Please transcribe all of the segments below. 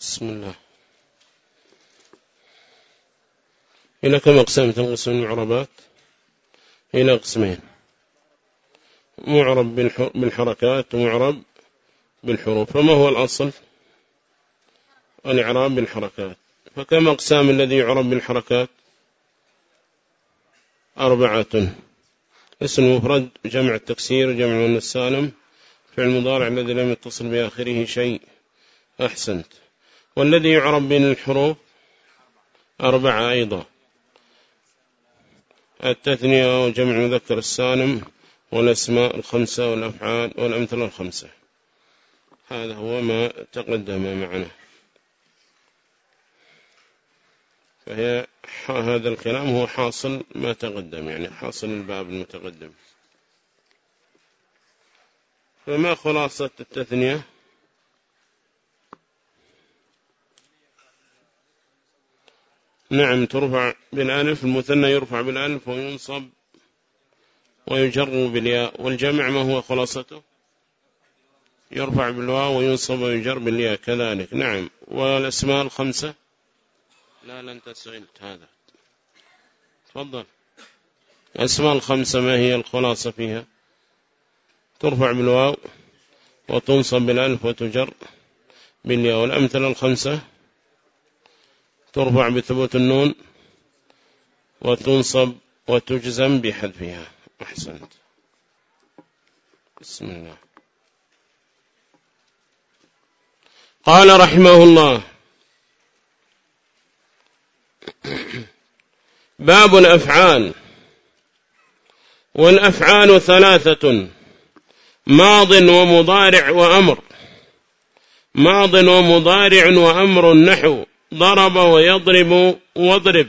بسم الله. إلى كم أقسام تنقسم المعربات؟ إلى قسمين. معرب بالحركات ومعرب بالحروف. فما هو الأصل؟ الإعراب بالحركات. فكم أقسام الذي يعرب بالحركات؟ أربعة. اسم مفرد جمع التكسير جمع من السالم فعل مضارع الذي لم يتصل بآخره شيء. أحسنت. والذي يعرب بين الحروف أربعة أيضا. التثنية وجمع مذكر السالم والأسماء الخمسة والأفعال والأمثلة الخمسة. هذا هو ما تقدم معنا. فهي هذا الكلام هو حاصل ما تقدم يعني حاصل الباب المتقدم. فما خلاصة التثنية؟ نعم ترفع بالألف المثنى يرفع بالألف وينصب ويجر بالياء. والجمع ما هو خلاصته؟ يرفع بالواو وينصب ويجر بالياء كذلك. نعم. والأسماء الخمسة؟ لا لن تسئلت هذا. تفضل. الأسماء الخمسة ما هي الخلاصة فيها؟ ترفع بالواو وتنصب بالألف وتجر بالياء. والأمثلة الخمسة؟ ترفع بثبوت النون وتنصب وتجزم بحذفها. أحسنت. بسم الله. قال رحمه الله باب الأفعال. والأفعال ثلاثة ماض ومضارع وأمر. ماض ومضارع وأمر نحو ضرب ويضرب واضرب.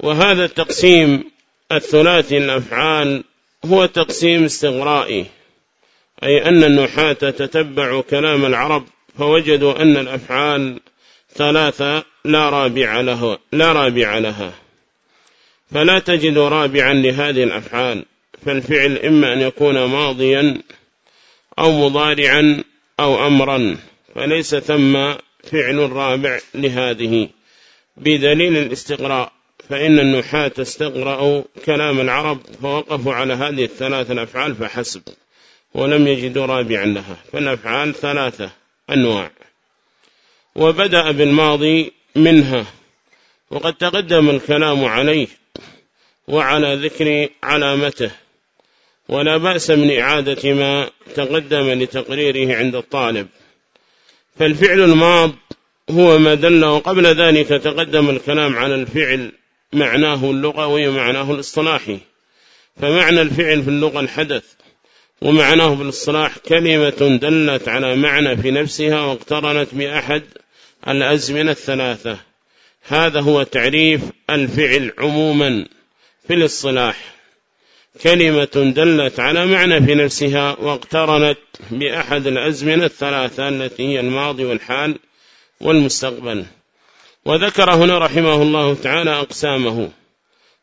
وهذا التقسيم الثلاثي الأفعال هو تقسيم استغرائي أي أن النحاة تتبعوا كلام العرب فوجدوا أن الأفعال ثلاثة لا رابع لها, لا رابع لها. فلا تجد رابعا لهذه الأفعال فالفعل إما أن يكون ماضيا أو مضارعا أو أمرا فليس ثم فعل رابع لهذه. بدليل الاستقراء فإن النحاة استقرأوا كلام العرب فوقفوا على هذه الثلاثة الأفعال فحسب ولم يجدوا رابعا لها. فالأفعال ثلاثة أنواع. وبدأ بالماضي منها وقد تقدم الكلام عليه وعلى ذكر علامته. ولا بأس من إعادة ما تقدم لتقريره عند الطالب. فالفعل الماض هو ما دل وقبل ذلك تقدم الكلام على الفعل معناه اللغوي ومعناه الاصطلاحي فمعنى الفعل في اللغة الحدث ومعناه بالاصطلاح كلمة دلت على معنى في نفسها واقترنت بأحد الأزمنة الثلاثة. هذا هو تعريف الفعل عموما في الاصطلاح. كلمة دلت على معنى في نفسها واقترنت بأحد الأزمنة الثلاثة التي هي الماضي والحال والمستقبل. وذكر هنا رحمه الله تعالى أقسامه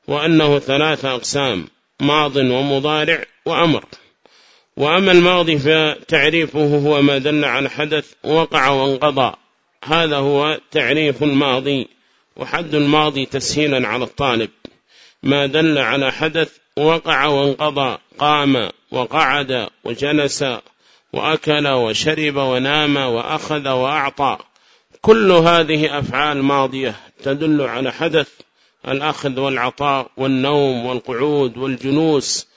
وأنه ثلاثة أقسام ماض ومضارع وأمر. وأما الماضي فتعريفه هو ما دل على حدث وقع وانقضى. هذا هو تعريف الماضي وحد الماضي تسهيلا على الطالب. ما دل على حدث وقع وانقضى قام وقعد وجلس وأكل وشرب ونام وأخذ وأعطى. كل هذه أفعال ماضية تدل على حدث الأخذ والعطاء والنوم والقعود والجلوس.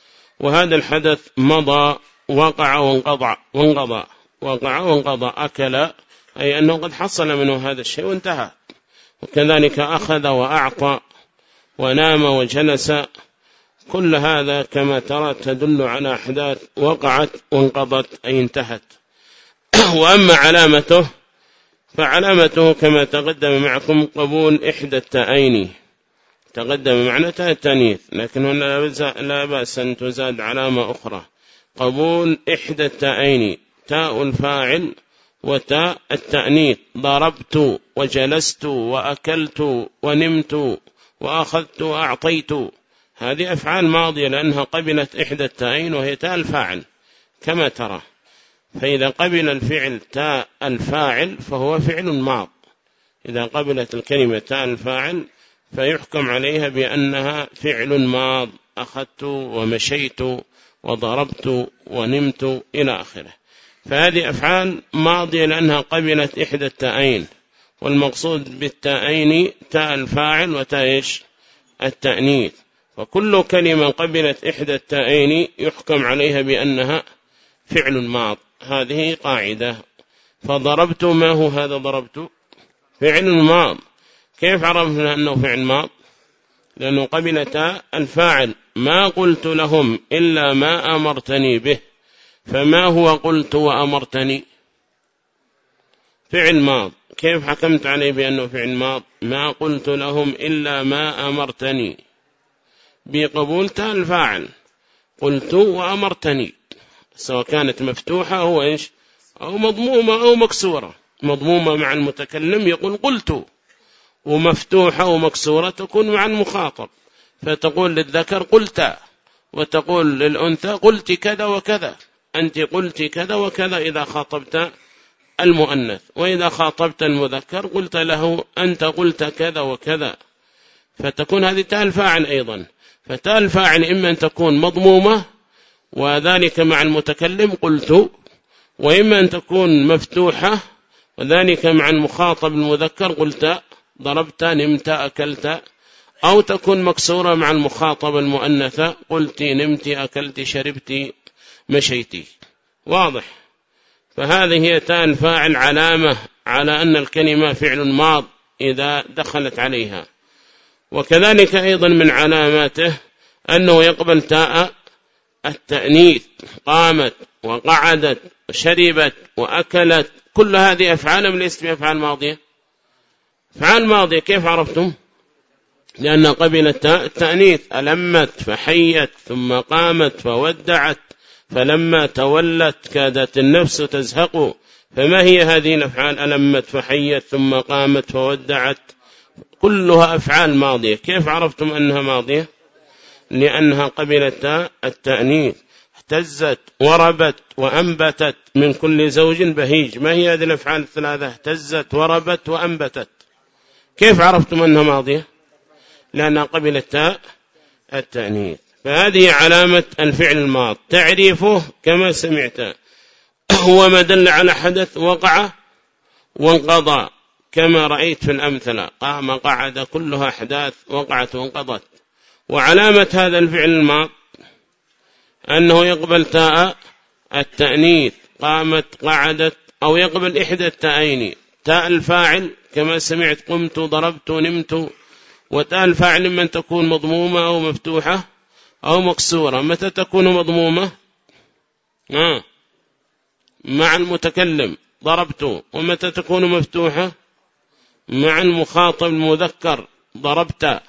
وهذا الحدث مضى وقع وانقضى وانقضى وقع وانقضى. أكل أي أنه قد حصل منه هذا الشيء وانتهى. وكذلك أخذ وأعطى ونام وجلس كل هذا كما ترى تدل على أحداث وقعت وانقضت أي انتهت. وأما علامته فعلامته كما تقدم معكم قبول إحدى التأين. تقدم معناتها التأنيث لكن هنا لا بأس أن تزاد علامة أخرى. قبول إحدى التأين تاء الفاعل وتاء التأنيث. ضربت وجلست وأكلت ونمت وأخذت وأعطيت. هذه أفعال ماضية لأنها قبلت إحدى التائين وهي تاء الفاعل كما ترى. فإذا قبل الفعل تاء الفاعل فهو فعل ماض. إذا قبلت الكلمة تاء الفاعل فيحكم عليها بأنها فعل ماض أخذت ومشيت وضربت ونمت إلى آخره. فهذه أفعال ماضية لأنها قبلت إحدى التائين. والمقصود بالتائين تاء الفاعل وتايش التأنيث. وكل كلمة قبلت إحدى التائين يحكم عليها بأنها فعل ماض. هذه قاعدة. فضربت ما هو هذا ضربت؟ فعل ماض. كيف عرفنا أنه فعل ماض؟ لأنه قبلتا الفاعل ما قلت لهم إلا ما أمرتني به. فما هو قلت وأمرتني؟ فعل ماض. كيف حكمت عليه بأنه فعل ماض؟ ما قلت لهم إلا ما أمرتني. بقبول تاء الفاعل. قلت وأمرتني. سواء كانت مفتوحة أو إيش؟ أو مضمومة أو مكسورة. مضمومة مع المتكلم يقول قلت. ومفتوحة ومكسورة تكون مع المخاطب. فتقول للذكر قلت. وتقول للأنثى قلت كذا وكذا. أنت قلت كذا وكذا إذا خاطبت المؤنث. وإذا خاطبت المذكر قلت له أنت قلت كذا وكذا. فتكون هذه تاء الفاعل أيضا. فتاء الفاعل إما أن تكون مضمومة وذلك مع المتكلم قلت وإما أن تكون مفتوحة وذلك مع المخاطب المذكر قلت ضربت نمت أكلت أو تكون مكسورة مع المخاطب المؤنثة قلت نمت أكلت شربت مشيت. واضح. فهذه تاء الفاعل علامة على أن الكلمة فعل ماض إذا دخلت عليها. وكذلك أيضا من علاماته أنه يقبل تاء التأنيث قامت وقعدت وشربت وأكلت كل هذه أفعال من ليست بأفعال ماضية؟ أفعال ماضية كيف عرفتم؟ لأن قبل التأنيث ألمت فحيت ثم قامت فودعت فلما تولت كادت النفس تزهق فما هي هذه الأفعال؟ ألمت فحيت ثم قامت فودعت كلها أفعال ماضية. كيف عرفتم أنها ماضية؟ لأنها قبلت التأنيث. اهتزت وربت وأنبتت من كل زوج بهيج. ما هي هذه الأفعال الثلاثة؟ اهتزت وربت وأنبتت. كيف عرفتم أنها ماضية؟ لأنها قبلت التأنيث. فهذه علامة الفعل الماض تعريفه كما سمعت. هو ما دل على حدث وقع وانقضى. كما رأيت في الأمثلة قام قعد كلها أحداث وقعت وانقضت. وعلامة هذا الفعل الماض أنه يقبل تاء التأنيث قامت قعدت أو يقبل إحدى التأين. تاء الفاعل كما سمعت قمت ضربت نمت. وتاء الفاعل من تكون مضمومة أو مفتوحة أو مكسورة متى تكون مضمومة؟ آه. مع المتكلم ضربت. ومتى تكون مفتوحة؟ مع المخاطب المذكر ضربت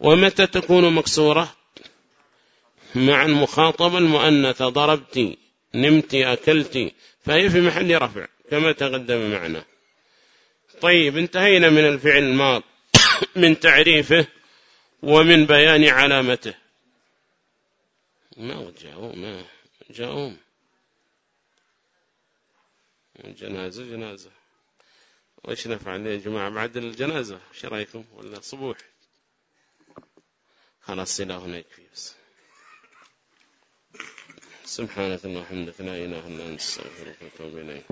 ومتى تكون مكسورة؟ مع المخاطب المؤنثة ضربت نمت أكلت فهي في محل رفع كما تقدم معنا. طيب انتهينا من الفعل الماض من تعريفه ومن بيان علامته. ما جاءوا ما جاءوا جنازة جنازة. وإيش نفعل يا جماعة؟ بعد الجنازة إيش رأيكم؟ ولا صبوح؟ خلاص سلا هناك في بس. سبحانك اللهم وبحمدك لا إله إلا أنت استغفرك وأتوب إليك.